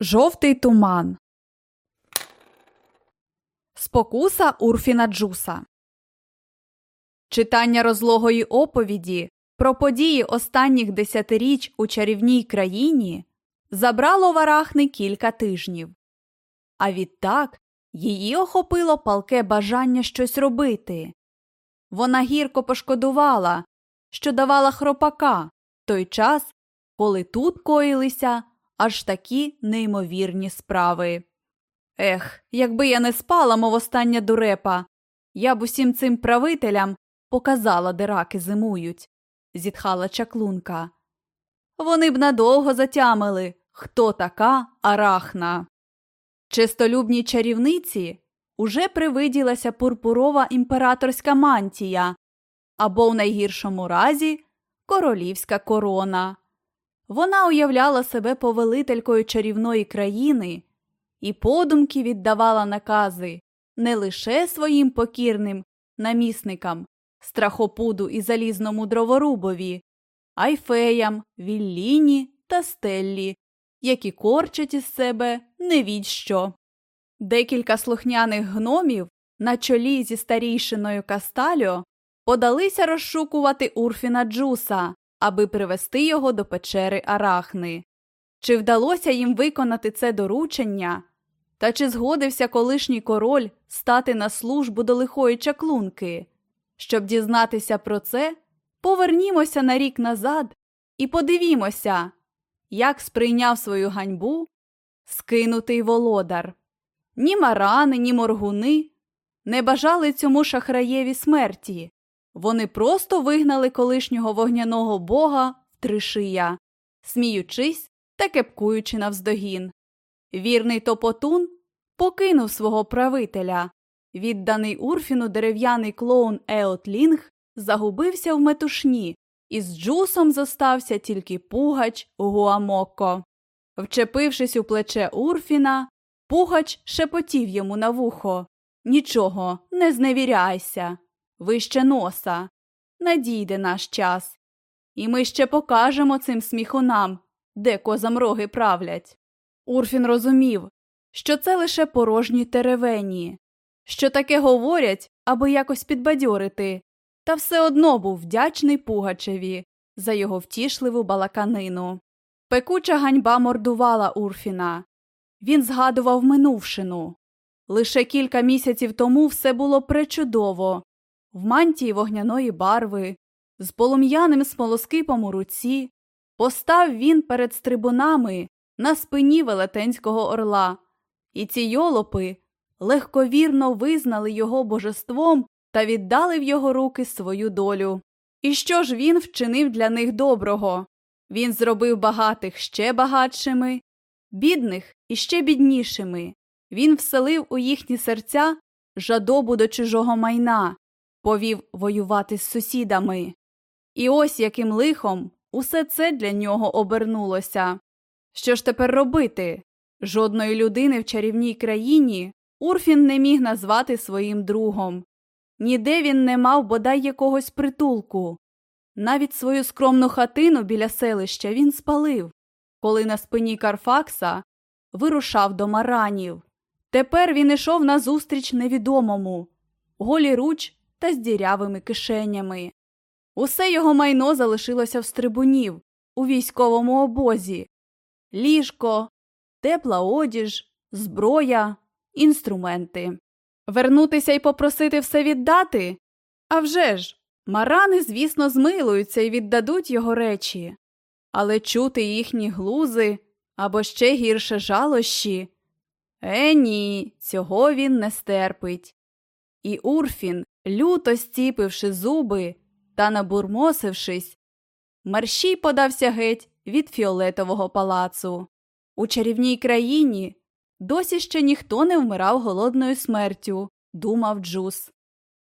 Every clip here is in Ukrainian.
Жовтий туман. Спокуса Урфіна Джуса. Читання розлогої оповіді про події останніх десятиріч у чарівній країні забрало варахни кілька тижнів. А відтак її охопило палке бажання щось робити. Вона гірко пошкодувала, що давала хропака той час, коли тут коїлися аж такі неймовірні справи. Ех, якби я не спала, мов остання дурепа, я б усім цим правителям показала, де раки зимують, зітхала чаклунка. Вони б надовго затямили, хто така арахна. Чистолюбній чарівниці уже привиділася пурпурова імператорська мантія або в найгіршому разі королівська корона. Вона уявляла себе повелителькою чарівної країни і подумки віддавала накази не лише своїм покірним намісникам, страхопуду і залізному дроворубові, а й феям, вілліні та стеллі, які корчать із себе невідщо. Декілька слухняних гномів на чолі зі старійшиною Кастальо подалися розшукувати Урфіна Джуса, аби привести його до печери Арахни. Чи вдалося їм виконати це доручення? Та чи згодився колишній король стати на службу до лихої чаклунки? Щоб дізнатися про це, повернімося на рік назад і подивімося, як сприйняв свою ганьбу скинутий володар. Ні марани, ні моргуни не бажали цьому шахраєві смерті. Вони просто вигнали колишнього вогняного бога втришия, сміючись та кепкуючи навздогін. Вірний топотун покинув свого правителя. Відданий Урфіну дерев'яний клоун Еот Лінг загубився в метушні, і з Джусом зостався тільки пугач Гуамоко. Вчепившись у плече Урфіна, пугач шепотів йому на вухо Нічого, не зневіряйся вище носа. Надійде наш час. І ми ще покажемо цим сміхунам, де козам роги правлять. Урфін розумів, що це лише порожні теревені, що таке говорять, аби якось підбадьорити, та все одно був вдячний Пугачеві за його втішливу балаканину. Пекуча ганьба мордувала Урфіна. Він згадував минувшину. Лише кілька місяців тому все було пречудово, в мантії вогняної барви, з полум'яним смолоскипом у руці, постав він перед стрибунами на спині велетенського орла, і ці йолопи легковірно визнали його божеством та віддали в його руки свою долю. І що ж він вчинив для них доброго? Він зробив багатих ще багатшими, бідних і ще біднішими. Він вселив у їхні серця жадобу до чужого майна, повів воювати з сусідами. І ось яким лихом усе це для нього обернулося. Що ж тепер робити? Жодної людини в чарівній країні Урфін не міг назвати своїм другом. Ніде він не мав бодай якогось притулку. Навіть свою скромну хатину біля селища він спалив, коли на спині Карфакса вирушав до маранів. Тепер він ішов назустріч невідомому, голіруч та з дірявими кишенями. Усе його майно залишилося в стрибунів у військовому обозі ліжко, тепла одіж, зброя, інструменти. Вернутися і попросити все віддати? А вже ж, марани, звісно, змилуються і віддадуть його речі, але чути їхні глузи або ще гірше жалощі. Е, ні, цього він не стерпить. І Урфін, люто стіпивши зуби та набурмосившись, Марщій подався геть від фіолетового палацу. У чарівній країні досі ще ніхто не вмирав голодною смертю, думав Джус.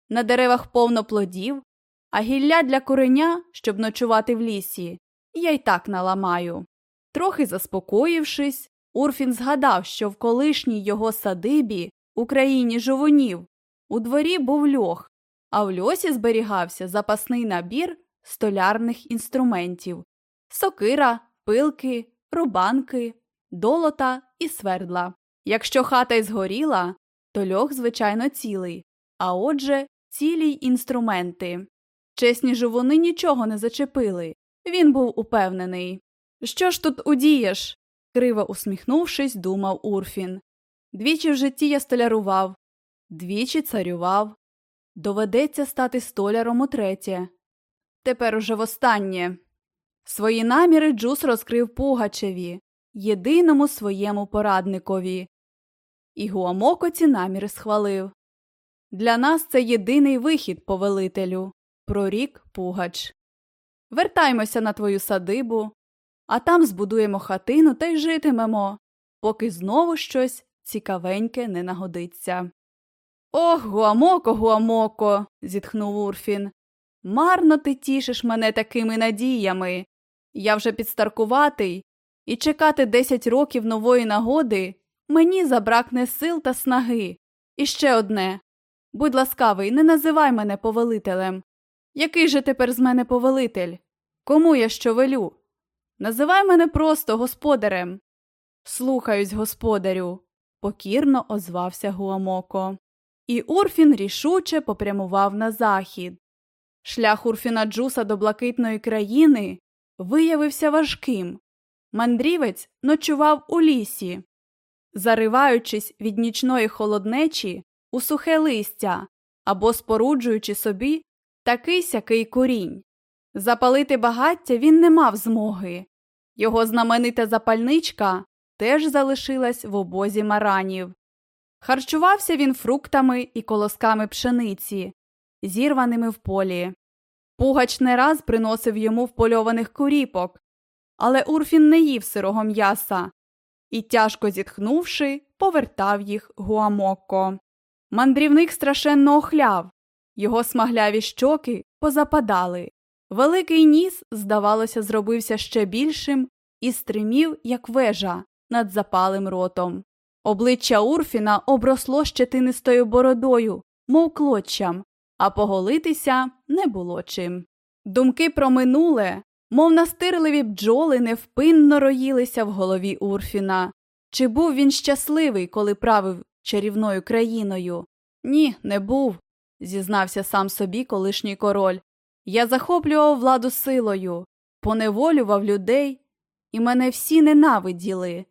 На деревах повно плодів, а гілля для куреня, щоб ночувати в лісі, я й так наламаю. Трохи заспокоївшись, Урфін згадав, що в колишній його садибі, у країні жовунів, у дворі був льох, а в льосі зберігався запасний набір столярних інструментів сокира, пилки, рубанки, долота і свердла. Якщо хата й згоріла, то льох, звичайно, цілий, а отже, цілі й інструменти. Чесні живуни нічого не зачепили. Він був упевнений. Що ж тут удієш? криво усміхнувшись, думав Урфін. Двічі в житті я столярував, двічі царював. Доведеться стати столяром утретє. Тепер уже востаннє. Свої наміри Джус розкрив Пугачеві, єдиному своєму порадникові. І Гуамоко ці наміри схвалив. Для нас це єдиний вихід, повелителю, прорік Пугач. Вертаймося на твою садибу, а там збудуємо хатину та й житимемо, поки знову щось цікавеньке не нагодиться. Ох, Гуамоко, Гуамоко, зітхнув Урфін. Марно ти тішиш мене такими надіями. Я вже підстаркуватий, і чекати десять років нової нагоди мені забракне сил та снаги. І ще одне будь ласкавий, не називай мене повелителем. Який же тепер з мене повелитель? Кому я що велю? Називай мене просто господарем. Слухаюсь, господарю, покірно озвався Гуамоко. І Урфін рішуче попрямував на захід. Шлях Урфіна Джуса до блакитної країни виявився важким. Мандрівець ночував у лісі, зариваючись від нічної холоднечі у сухе листя або споруджуючи собі такий сякий корінь. Запалити багаття він не мав змоги. Його знаменита запальничка теж залишилась в обозі маранів. Харчувався він фруктами і колосками пшениці, зірваними в полі. Пугач не раз приносив йому впольованих куріпок, але Урфін не їв сирого м'яса і, тяжко зітхнувши, повертав їх Гуамокко. Мандрівник страшенно охляв, його смагляві щоки позападали. Великий ніс, здавалося, зробився ще більшим і стримів, як вежа, над запалим ротом. Обличчя Урфіна обросло щетинистою бородою, мов клоччям, а поголитися не було чим. Думки про минуле, мов настирливі бджоли, невпинно роїлися в голові Урфіна. Чи був він щасливий, коли правив чарівною країною? Ні, не був, зізнався сам собі колишній король. Я захоплював владу силою, поневолював людей, і мене всі ненавиділи.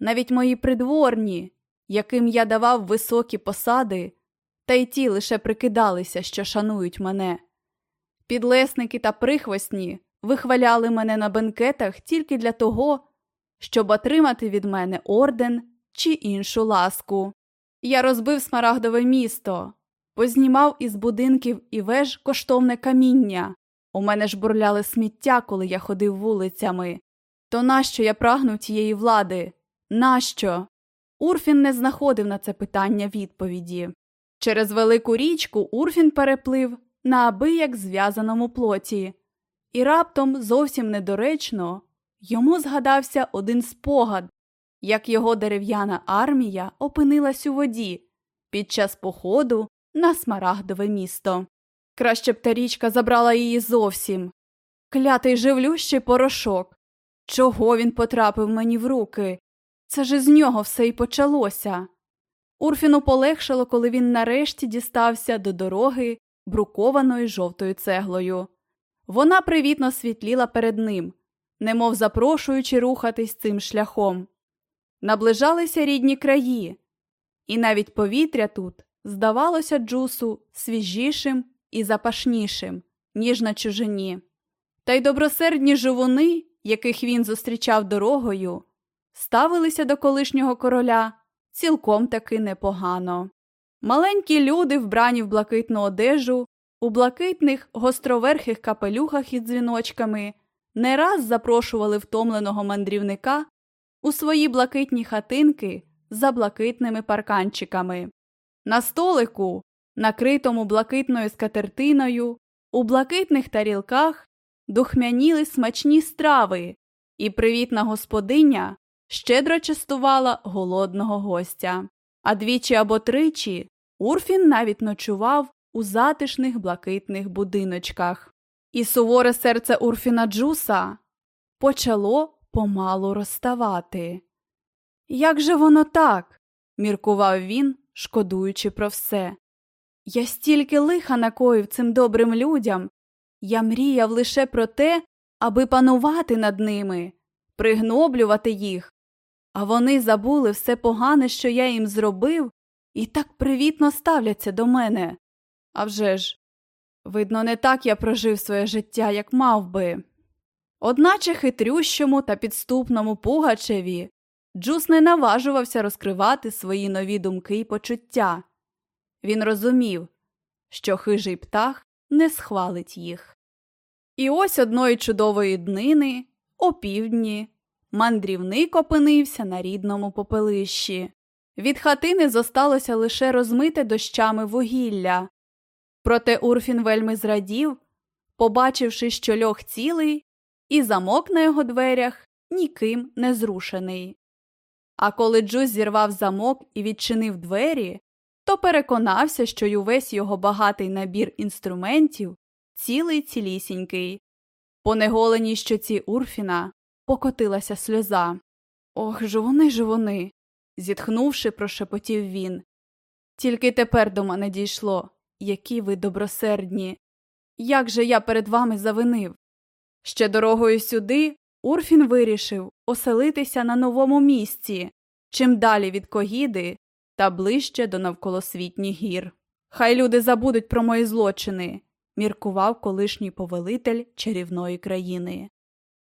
Навіть мої придворні, яким я давав високі посади, та й ті лише прикидалися, що шанують мене. Підлесники та прихвостні вихваляли мене на бенкетах тільки для того, щоб отримати від мене орден чи іншу ласку. Я розбив смарагдове місто, познімав із будинків і веж коштовне каміння. У мене ж бурляли сміття, коли я ходив вулицями. То нащо я прагнув тієї влади? Нащо? Урфін не знаходив на це питання відповіді. Через велику річку Урфін переплив на абияк зв'язаному плоті, і раптом зовсім недоречно йому згадався один спогад, як його дерев'яна армія опинилась у воді під час походу на смарагдове місто. Краще б та річка забрала її зовсім. Клятий живлющий порошок. Чого він потрапив мені в руки? Це ж із нього все й почалося. Урфіну полегшало, коли він нарешті дістався до дороги, брукованої жовтою цеглою. Вона привітно світліла перед ним, немов запрошуючи рухатись цим шляхом. Наближалися рідні краї, і навіть повітря тут здавалося Джусу свіжішим і запашнішим, ніж на чужині. Та й добросердні живуни, яких він зустрічав дорогою, ставилися до колишнього короля цілком таки непогано. Маленькі люди, вбрані в блакитну одежу, у блакитних гостроверхих капелюхах із дзвіночками, не раз запрошували втомленого мандрівника у свої блакитні хатинки за блакитними парканчиками. На столику, накритому блакитною скатертиною, у блакитних тарілках духмяніли смачні страви, і привітна господиня щедро частувала голодного гостя. А двічі або тричі Урфін навіть ночував у затишних блакитних будиночках. І суворе серце Урфіна Джуса почало помалу розставати. Як же воно так? міркував він, шкодуючи про все. Я стільки лиха накоїв цим добрим людям. Я мріяв лише про те, аби панувати над ними, пригноблювати їх. А вони забули все погане, що я їм зробив, і так привітно ставляться до мене. А вже ж, видно, не так я прожив своє життя, як мав би. Одначе хитрющому та підступному Пугачеві Джус не наважувався розкривати свої нові думки й почуття. Він розумів, що хижий птах не схвалить їх. І ось одної чудової днини, опівдні, мандрівник опинився на рідному попелищі. Від хатини зосталося лише розмите дощами вугілля. Проте Урфін вельми зрадів, побачивши, що льох цілий, і замок на його дверях ніким не зрушений. А коли Джуз зірвав замок і відчинив двері, то переконався, що й увесь його багатий набір інструментів цілий цілісінький. По неголеній щоці Урфіна покотилася сльоза. Ох, жовони, жовони. зітхнувши, прошепотів він. Тільки тепер до мене дійшло, які ви добросердні. Як же я перед вами завинив? Ще дорогою сюди Урфін вирішив оселитися на новому місці, чим далі від Когіди та ближче до навколосвітніх гір. Хай люди забудуть про мої злочини, міркував колишній повелитель чарівної країни.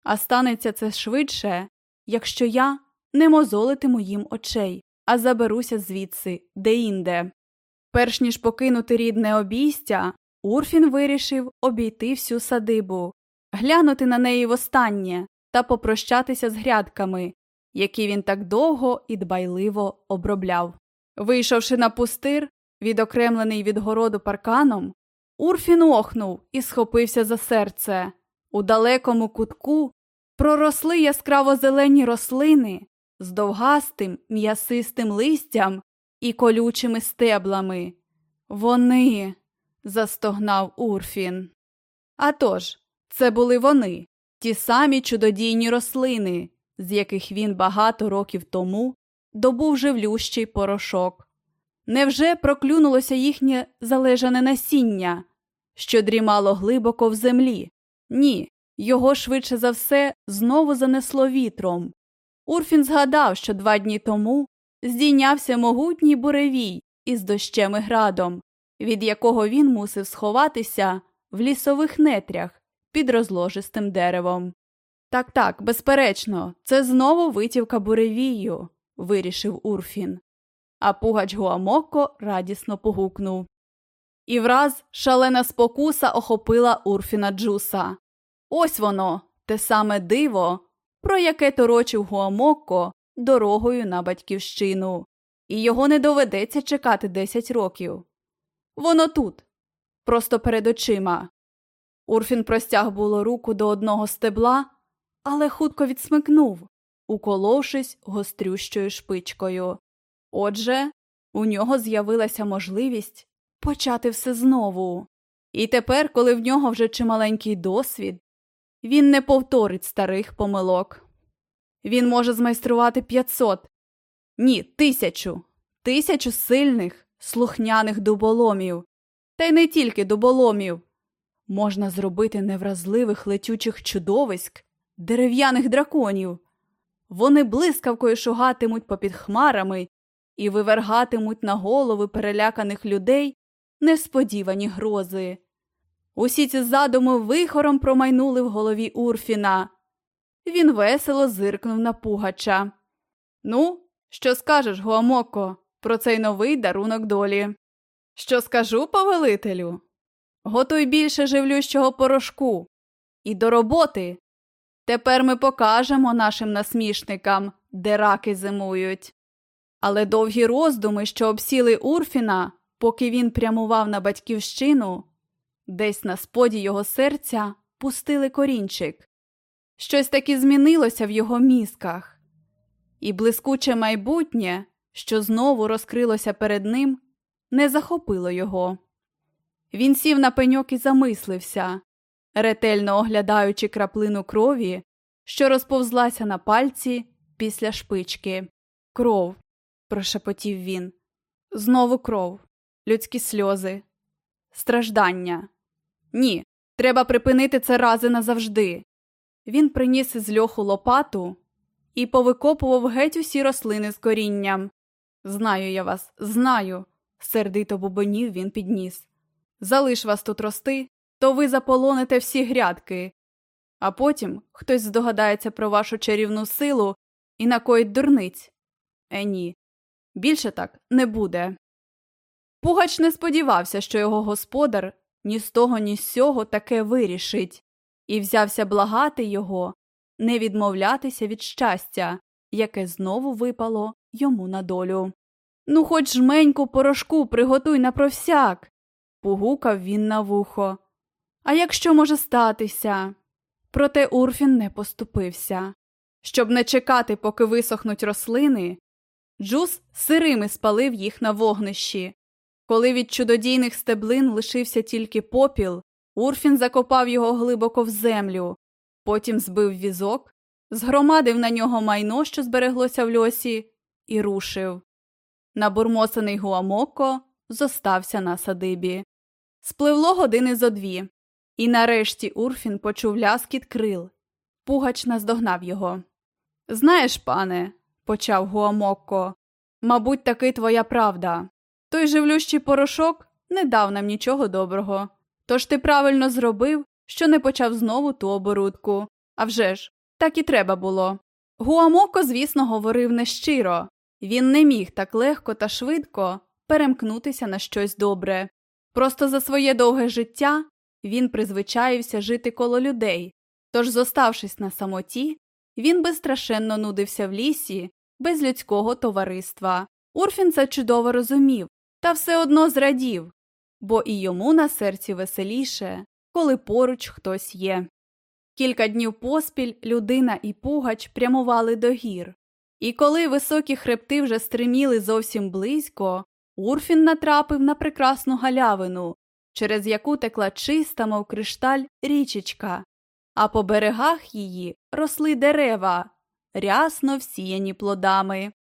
А станеться це швидше, якщо я не мозолитиму їм очей, а заберуся звідси деінде. Перш ніж покинути рідне обійстя, Урфін вирішив обійти всю садибу, глянути на неї востаннє та попрощатися з грядками, які він так довго і дбайливо обробляв. Вийшовши на пустир, відокремлений від городу парканом, Урфін охнув і схопився за серце. У далекому кутку проросли яскраво зелені рослини з довгастим м'ясистим листям і колючими стеблами. Вони. застогнав Урфін. А тож, це були вони, ті самі чудодійні рослини, з яких він багато років тому добув живлющий порошок. Невже проклюнулося їхнє залежане насіння, що дрімало глибоко в землі? Ні, його швидше за все знову занесло вітром. Урфін згадав, що два дні тому здійнявся могутній буревій із дощем і градом, від якого він мусив сховатися в лісових нетрях під розложистим деревом. Так, так, безперечно, це знову витівка буревію, вирішив Урфін. А пугач Гуамоко радісно погукнув. І враз шалена спокуса охопила Урфіна Джуса. Ось воно, те саме диво, про яке торочив Гуамоко дорогою на батьківщину, і його не доведеться чекати десять років. Воно тут, просто перед очима. Урфін простяг було руку до одного стебла, але хутко відсмикнув, уколовшись гострющою шпичкою. Отже, у нього з'явилася можливість почати все знову. І тепер, коли в нього вже чималенький досвід, він не повторить старих помилок. Він може змайструвати 500, ні, тисячу, тисячу сильних, слухняних дуболомів, та й не тільки дуболомів. Можна зробити невразливих летючих чудовиськ, дерев'яних драконів. Вони блискавкою шугатимуть попід хмарами і вивергатимуть на голови переляканих людей несподівані грози. Усі ці задуми вихором промайнули в голові Урфіна. Він весело зиркнув на Пугача. Ну, що скажеш, Гуамоко, про цей новий дарунок долі? Що скажу, повелителю? Готуй більше живлющого порошку. І до роботи. Тепер ми покажемо нашим насмішникам, де раки зимують. Але довгі роздуми, що обсіли Урфіна, поки він прямував на батьківщину, десь на споді його серця пустили корінчик. Щось таки змінилося в його мізках, і блискуче майбутнє, що знову розкрилося перед ним, не захопило його. Він сів на пеньок і замислився, ретельно оглядаючи краплину крові, що розповзлася на пальці після шпички. Кров, прошепотів він. Знову кров, людські сльози, страждання. Ні, треба припинити це рази назавжди. Він приніс із льоху лопату і повикопував геть усі рослини з корінням. Знаю я вас, знаю, сердито бубонів він підніс. Залиш вас тут рости, то ви заполоните всі грядки. А потім хтось здогадається про вашу чарівну силу і накоїть дурниць. Е, ні, більше так не буде. Пугач не сподівався, що його господар ні з того, ні з сього таке вирішить, і взявся благати його не відмовлятися від щастя, яке знову випало йому на долю. Ну, хоч жменьку порошку приготуй на провсяк. погукав він на вухо. А якщо може статися? Проте Урфін не поступився. Щоб не чекати, поки висохнуть рослини, Джус сирими спалив їх на вогнищі. Коли від чудодійних стеблин лишився тільки попіл, Урфін закопав його глибоко в землю, потім збив візок, згромадив на нього майно, що збереглося в льосі, і рушив. Набурмосений Гуамоко зостався на садибі. Спливло години зо дві, і нарешті Урфін почув ляскіт крил. Пугач наздогнав його. Знаєш, пане, почав Гуамоко, мабуть, таки твоя правда. Той живлющий порошок не дав нам нічого доброго. Тож ти правильно зробив, що не почав знову ту оборудку. А вже ж, так і треба було. Гуамоко, звісно, говорив нещиро він не міг так легко та швидко перемкнутися на щось добре. Просто за своє довге життя він призвичаївся жити коло людей, тож, зоставшись на самоті, він безстрашенно нудився в лісі, без людського товариства. Урфін це чудово розумів, та все одно зрадів, бо і йому на серці веселіше, коли поруч хтось є. Кілька днів поспіль людина і пугач прямували до гір, і коли високі хребти вже стриміли зовсім близько, Урфін натрапив на прекрасну галявину, через яку текла чиста, мов кришталь, річечка, а по берегах її росли дерева, рясно всіяні плодами.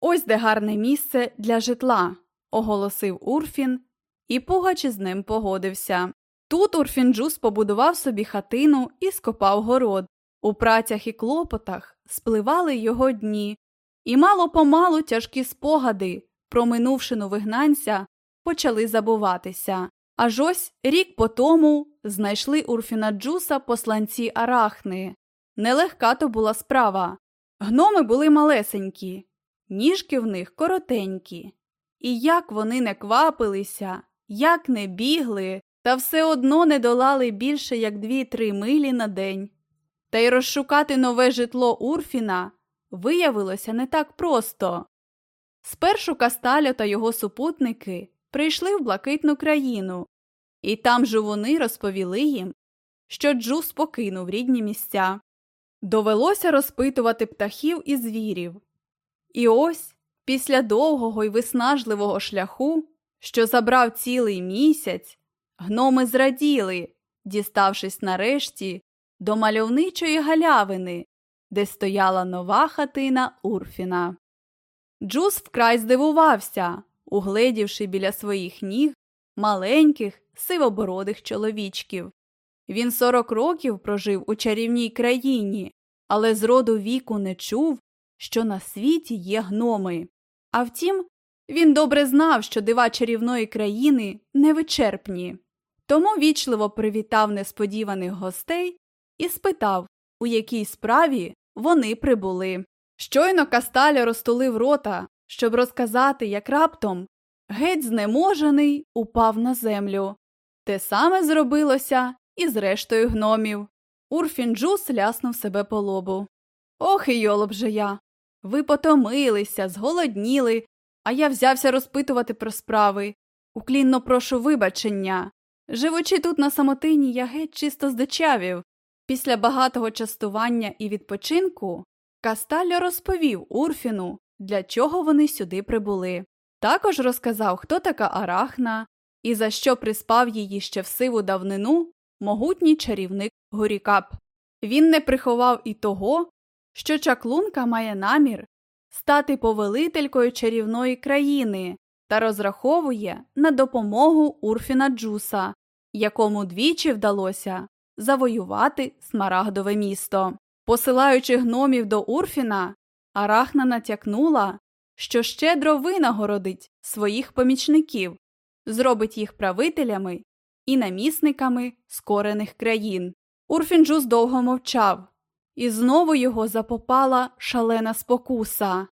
Ось де гарне місце для житла, оголосив Урфін, і Пугач із ним погодився. Тут Урфінджус побудував собі хатину і скопав город. У працях і клопотах спливали його дні, і мало помалу тяжкі спогади про минувшину вигнанця почали забуватися. Аж ось рік по тому знайшли Урфіна Джуса посланці Арахни. Нелегка то була справа. Гноми були малесенькі, ніжки в них коротенькі. І як вони не квапилися, як не бігли, та все одно не долали більше як дві-три милі на день. Та й розшукати нове житло Урфіна виявилося не так просто. Спершу Касталю та його супутники прийшли в блакитну країну, і там же вони розповіли їм, що Джус покинув рідні місця. Довелося розпитувати птахів і звірів. І ось, після довгого і виснажливого шляху, що забрав цілий місяць, гноми зраділи, діставшись нарешті до мальовничої галявини, де стояла нова хатина Урфіна. Джус вкрай здивувався, угледівши біля своїх ніг маленьких, сивобородих чоловічків. Він сорок років прожив у чарівній країні, але з роду віку не чув, що на світі є гноми. А втім, він добре знав, що дива чарівної країни невичерпні, тому вічливо привітав несподіваних гостей і спитав, у якій справі вони прибули. Щойно Касталя розтулив рота, щоб розказати, як раптом геть знеможений упав на землю. Те саме зробилося і з рештою гномів. Урфінджус ляснув себе по лобу. Ох і йолоб же я. Ви потомилися, зголодніли, а я взявся розпитувати про справи. Уклінно прошу вибачення. Живучи тут на самотині, я геть чисто здичавів. Після багатого частування і відпочинку Касталло розповів Урфіну, для чого вони сюди прибули. Також розказав, хто така Арахна і за що приспав її ще в сиву давнину могутній чарівник Горікап. Він не приховав і того, що чаклунка має намір стати повелителькою чарівної країни та розраховує на допомогу Урфіна Джуса, якому двічі вдалося завоювати смарагдове місто. Посилаючи гномів до Урфіна, Арахна натякнула, що щедро винагородить своїх помічників, зробить їх правителями і намісниками скорених країн. Урфінджус довго мовчав, і знову його запопала шалена спокуса.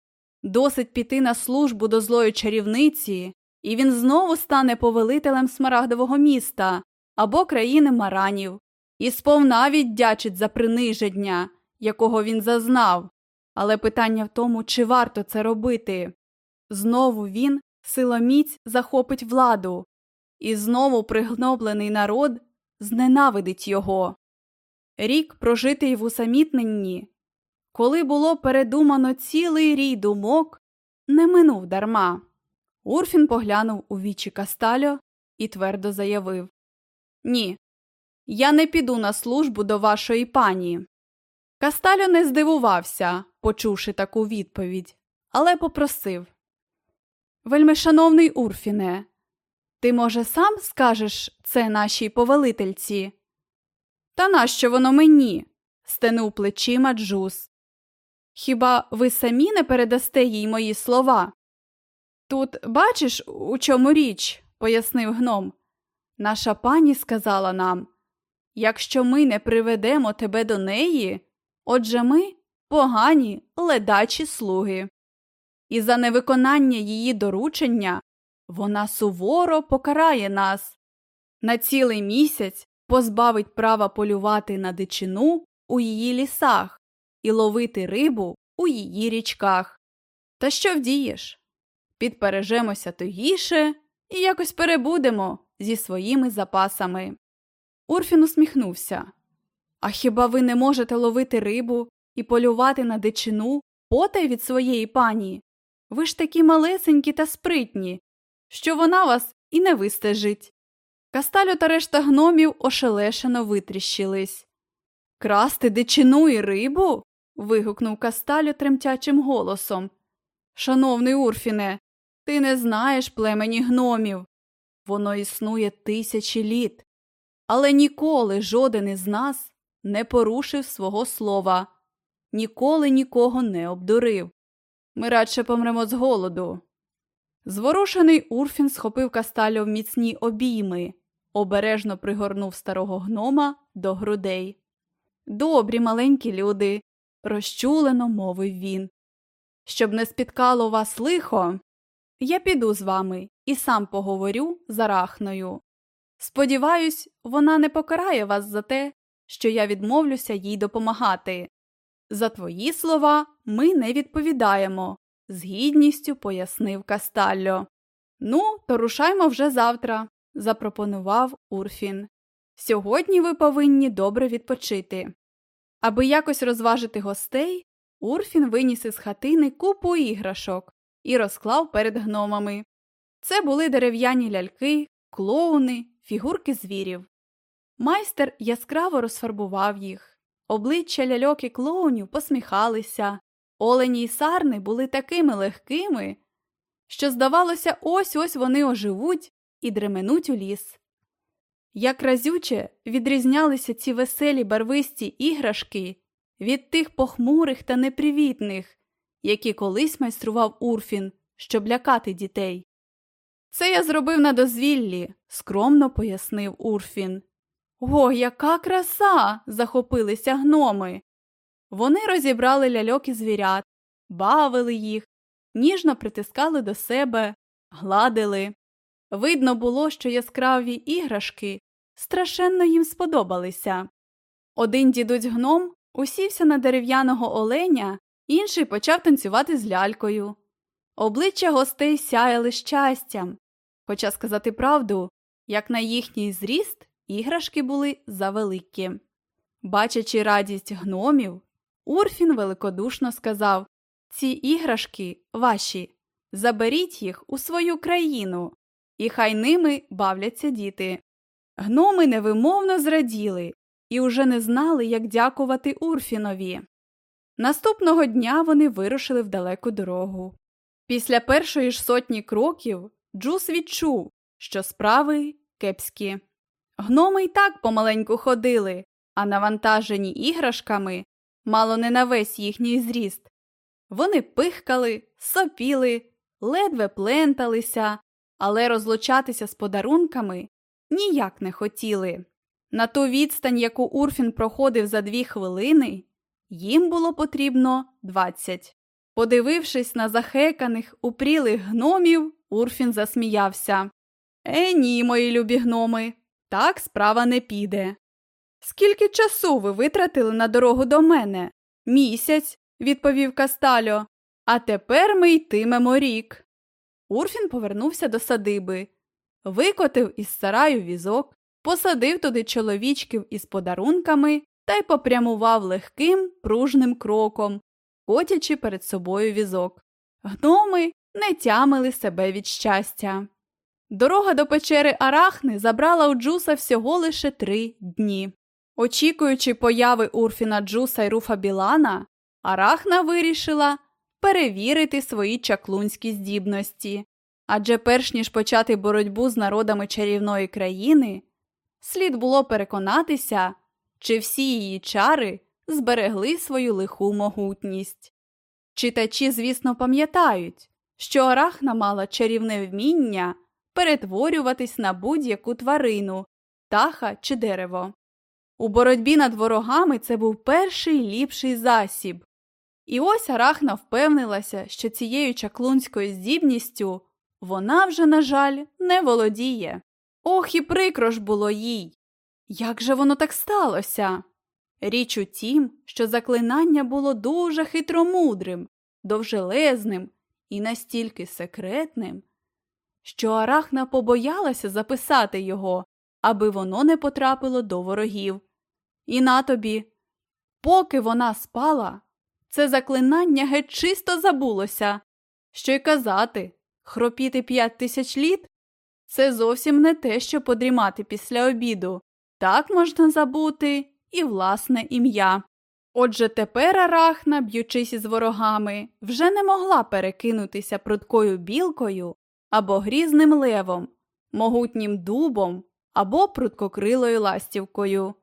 Досить піти на службу до злої чарівниці, і він знову стане повелителем смарагдового міста або країни маранів, і сповна віддячить за приниження, якого він зазнав. Але питання в тому, чи варто це робити. Знову він, силоміць, захопить владу, і знову пригноблений народ зненавидить його. Рік прожитий в усамітненні, коли було передумано цілий рій думок, не минув дарма. Урфін поглянув у вічі Кастальо і твердо заявив Ні, я не піду на службу до вашої пані. Кастальо не здивувався, почувши таку відповідь, але попросив Вельмишановний Урфіне, ти, може, сам скажеш це нашій повелительці? Та нащо воно мені? стенув плечима Джус. Хіба ви самі не передасте їй мої слова? Тут бачиш, у чому річ, пояснив гном. Наша пані сказала нам якщо ми не приведемо тебе до неї, отже ми погані ледачі слуги. І за невиконання її доручення вона суворо покарає нас. На цілий місяць позбавить права полювати на дичину у її лісах і ловити рибу у її річках. Та що вдієш? Підпережемося тугіше і якось перебудемо зі своїми запасами. Урфін усміхнувся. А хіба ви не можете ловити рибу і полювати на дичину потай від своєї пані? Ви ж такі малесенькі та спритні, що вона вас і не вистежить. Касталю та решта гномів ошелешено витріщились. Красти дичину і рибу? вигукнув Касталю тремтячим голосом. Шановний Урфіне, ти не знаєш племені гномів. Воно існує тисячі літ. Але ніколи жоден із нас не порушив свого слова, ніколи нікого не обдурив. Ми радше помремо з голоду. Зворушений Урфін схопив Касталю в міцні обійми, обережно пригорнув старого гнома до грудей. Добрі маленькі люди, розчулено мовив він. Щоб не спіткало вас лихо, я піду з вами і сам поговорю з Арахною. Сподіваюсь, вона не покарає вас за те, що я відмовлюся їй допомагати. За твої слова ми не відповідаємо, з гідністю пояснив Касталло. Ну, то рушаймо вже завтра, запропонував Урфін. Сьогодні ви повинні добре відпочити. Аби якось розважити гостей, Урфін виніс із хатини купу іграшок і розклав перед гномами. Це були дерев'яні ляльки, клоуни, фігурки звірів. Майстер яскраво розфарбував їх. Обличчя ляльок і клоунів посміхалися, олені й сарни були такими легкими, що, здавалося, ось ось вони оживуть і дременуть у ліс. Як разюче відрізнялися ці веселі барвисті іграшки від тих похмурих та непривітних, які колись майстрував Урфін, щоб лякати дітей. Це я зробив на дозвіллі, скромно пояснив Урфін. О, яка краса! захопилися гноми. Вони розібрали ляльок і звірят, бавили їх, ніжно притискали до себе, гладили. Видно було, що яскраві іграшки страшенно їм сподобалися. Один дідусь гном усівся на дерев'яного оленя, інший почав танцювати з лялькою. Обличчя гостей сяяли щастям, хоча сказати правду, як на їхній зріст іграшки були завеликі. Бачачи радість гномів, Урфін великодушно сказав Ці іграшки ваші, заберіть їх у свою країну, і хай ними бавляться діти. Гноми невимовно зраділи і уже не знали, як дякувати Урфінові. Наступного дня вони вирушили в далеку дорогу. Після першої ж сотні кроків Джус відчув, що справи кепські. Гноми й так помаленьку ходили, а навантажені іграшками мало не на весь їхній зріст. Вони пихкали, сопіли, ледве пленталися, але розлучатися з подарунками ніяк не хотіли. На ту відстань, яку Урфін проходив за дві хвилини, їм було потрібно двадцять. Подивившись на захеканих, упрілих гномів, Урфін засміявся. Е, ні, мої любі гноми, так справа не піде. Скільки часу ви витратили на дорогу до мене? Місяць, відповів Кастальо. А тепер ми йтимемо рік. Урфін повернувся до садиби, викотив із сараю візок, посадив туди чоловічків із подарунками та й попрямував легким, пружним кроком, котячи перед собою візок. Гноми не тямили себе від щастя. Дорога до печери Арахни забрала у Джуса всього лише три дні. Очікуючи появи Урфіна Джуса й Руфа Білана, Арахна вирішила перевірити свої чаклунські здібності. Адже перш ніж почати боротьбу з народами чарівної країни, слід було переконатися, чи всі її чари зберегли свою лиху могутність. Читачі, звісно, пам'ятають, що Арахна мала чарівне вміння перетворюватись на будь-яку тварину, птаха чи дерево. У боротьбі над ворогами це був перший ліпший засіб. І ось Арахна впевнилася, що цією чаклунською здібністю вона вже, на жаль, не володіє. Ох, і прикро ж було їй. Як же воно так сталося? Річ у тім, що заклинання було дуже хитромудрим, довжелезним і настільки секретним, що Арахна побоялася записати його, аби воно не потрапило до ворогів. І на тобі, поки вона спала, це заклинання геть чисто забулося. Що й казати, хропіти п'ять тисяч літ це зовсім не те, що подрімати після обіду. Так можна забути і власне ім'я. Отже, тепер Арахна, б'ючись із ворогами, вже не могла перекинутися прудкою білкою або грізним левом, могутнім дубом або пруткокрилою ластівкою.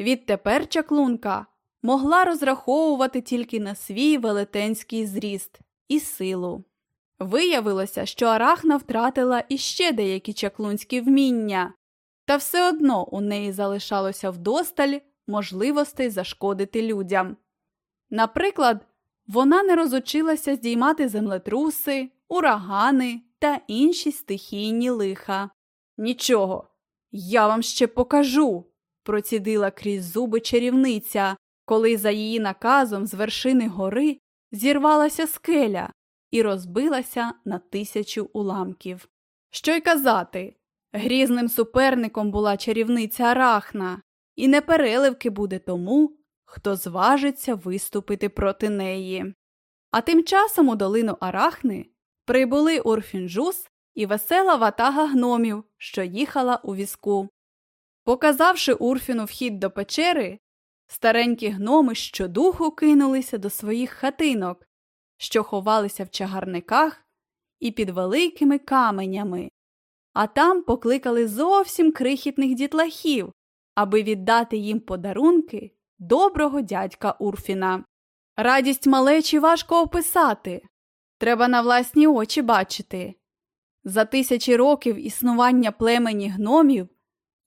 Відтепер чаклунка могла розраховувати тільки на свій велетенський зріст і силу. Виявилося, що Арахна втратила іще деякі чаклунські вміння, та все одно у неї залишалося вдосталь можливостей зашкодити людям. Наприклад, вона не розучилася здіймати землетруси, урагани та інші стихійні лиха. Нічого, я вам ще покажу, процідила крізь зуби чарівниця, коли за її наказом з вершини гори зірвалася скеля і розбилася на тисячу уламків. Що й казати, грізним суперником була чарівниця Арахна, і непереливки буде тому, хто зважиться виступити проти неї. А тим часом у долину Арахни прибули Урфінджус і весела ватага гномів, що їхала у візку. Показавши Урфіну вхід до печери, старенькі гноми щодуху кинулися до своїх хатинок, що ховалися в чагарниках і під великими каменями, а там покликали зовсім крихітних дітлахів, аби віддати їм подарунки доброго дядька Урфіна. Радість малечі важко описати. Треба на власні очі бачити. За тисячі років існування племені гномів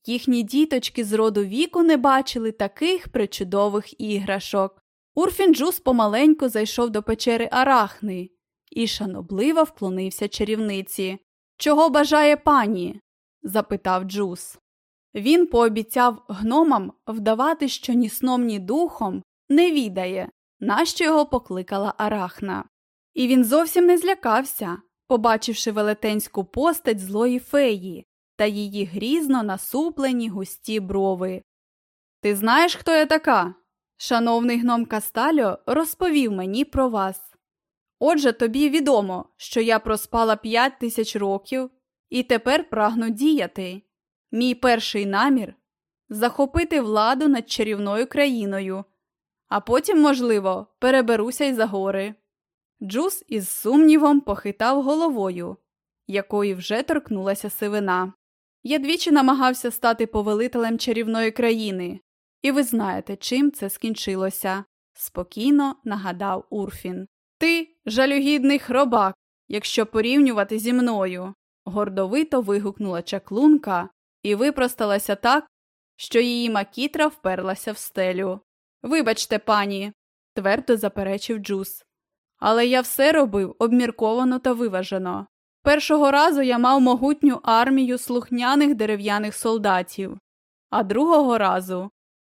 їхні діточки з роду віку не бачили таких причудових іграшок. Урфінджус помаленьку зайшов до печери Арахни і шанобливо вклонився чарівниці. Чого бажає пані? запитав Джус. Він пообіцяв гномам вдавати, що ні сном, ні духом не відає, нащо його покликала Арахна. І він зовсім не злякався, побачивши велетенську постать злої феї та її грізно насуплені густі брови. Ти знаєш, хто я така? Шановний гном Кастальо розповів мені про вас. Отже, тобі відомо, що я проспала п'ять тисяч років і тепер прагну діяти. Мій перший намір захопити владу над чарівною країною, а потім, можливо, переберуся й за гори. Джус із сумнівом похитав головою, якої вже торкнулася сивина. Я двічі намагався стати повелителем чарівної країни, і ви знаєте, чим це скінчилося, спокійно нагадав Урфін. Ти жалюгідний хробак, якщо порівнювати зі мною. гордовито вигукнула чаклунка і випросталася так, що її макітра вперлася в стелю. Вибачте, пані, твердо заперечив Джус. Але я все робив обмірковано та виважено. Першого разу я мав могутню армію слухняних дерев'яних солдатів, а другого разу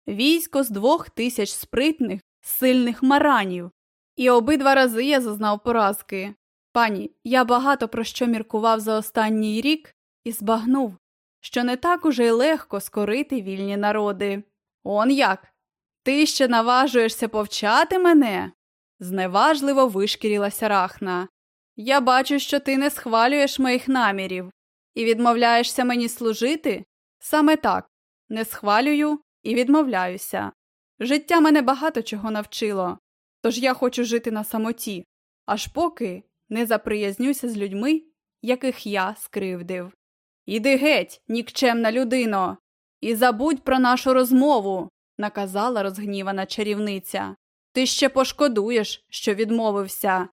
військо з двох тисяч спритних, сильних маранів. І обидва рази я зазнав поразки. Пані, я багато про що міркував за останній рік і збагнув, що не так уже й легко скорити вільні народи. Он як? Ти ще наважуєшся повчати мене? зневажливо вишкірілася рахна. Я бачу, що ти не схвалюєш моїх намірів і відмовляєшся мені служити? Саме так не схвалюю і відмовляюся. Життя мене багато чого навчило, тож я хочу жити на самоті, аж поки не заприязнюся з людьми, яких я скривдив. Іди геть, нікчемна людино, і забудь про нашу розмову, наказала розгнівана чарівниця. Ти ще пошкодуєш, що відмовився.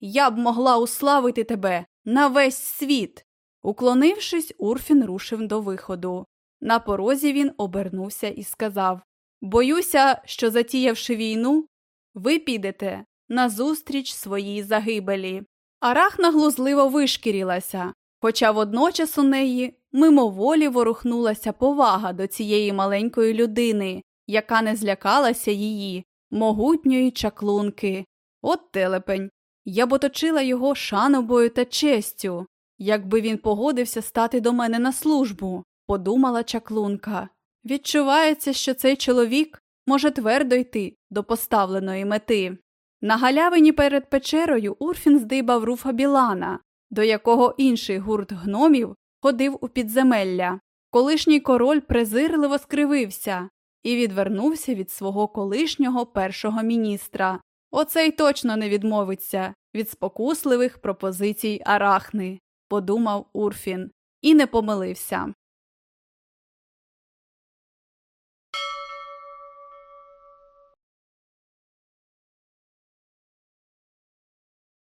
Я б могла уславити тебе на весь світ. Уклонившись, Урфін рушив до виходу. На порозі він обернувся і сказав Боюся, що, затіявши війну, ви підете назустріч своїй загибелі. Арахна глузливо вишкірілася, хоча водночас у неї мимоволі ворухнулася повага до цієї маленької людини, яка не злякалася її, могутньої чаклунки. От телепень. Я б оточила його шанобою та честю, якби він погодився стати до мене на службу, подумала чаклунка. Відчувається, що цей чоловік може твердо йти до поставленої мети. На галявині перед печерою Урфін здибав руфа Білана, до якого інший гурт гномів ходив у підземелля. Колишній король презирливо скривився і відвернувся від свого колишнього першого міністра. Оцей точно не відмовиться від спокусливих пропозицій арахни, подумав Урфін, і не помилився.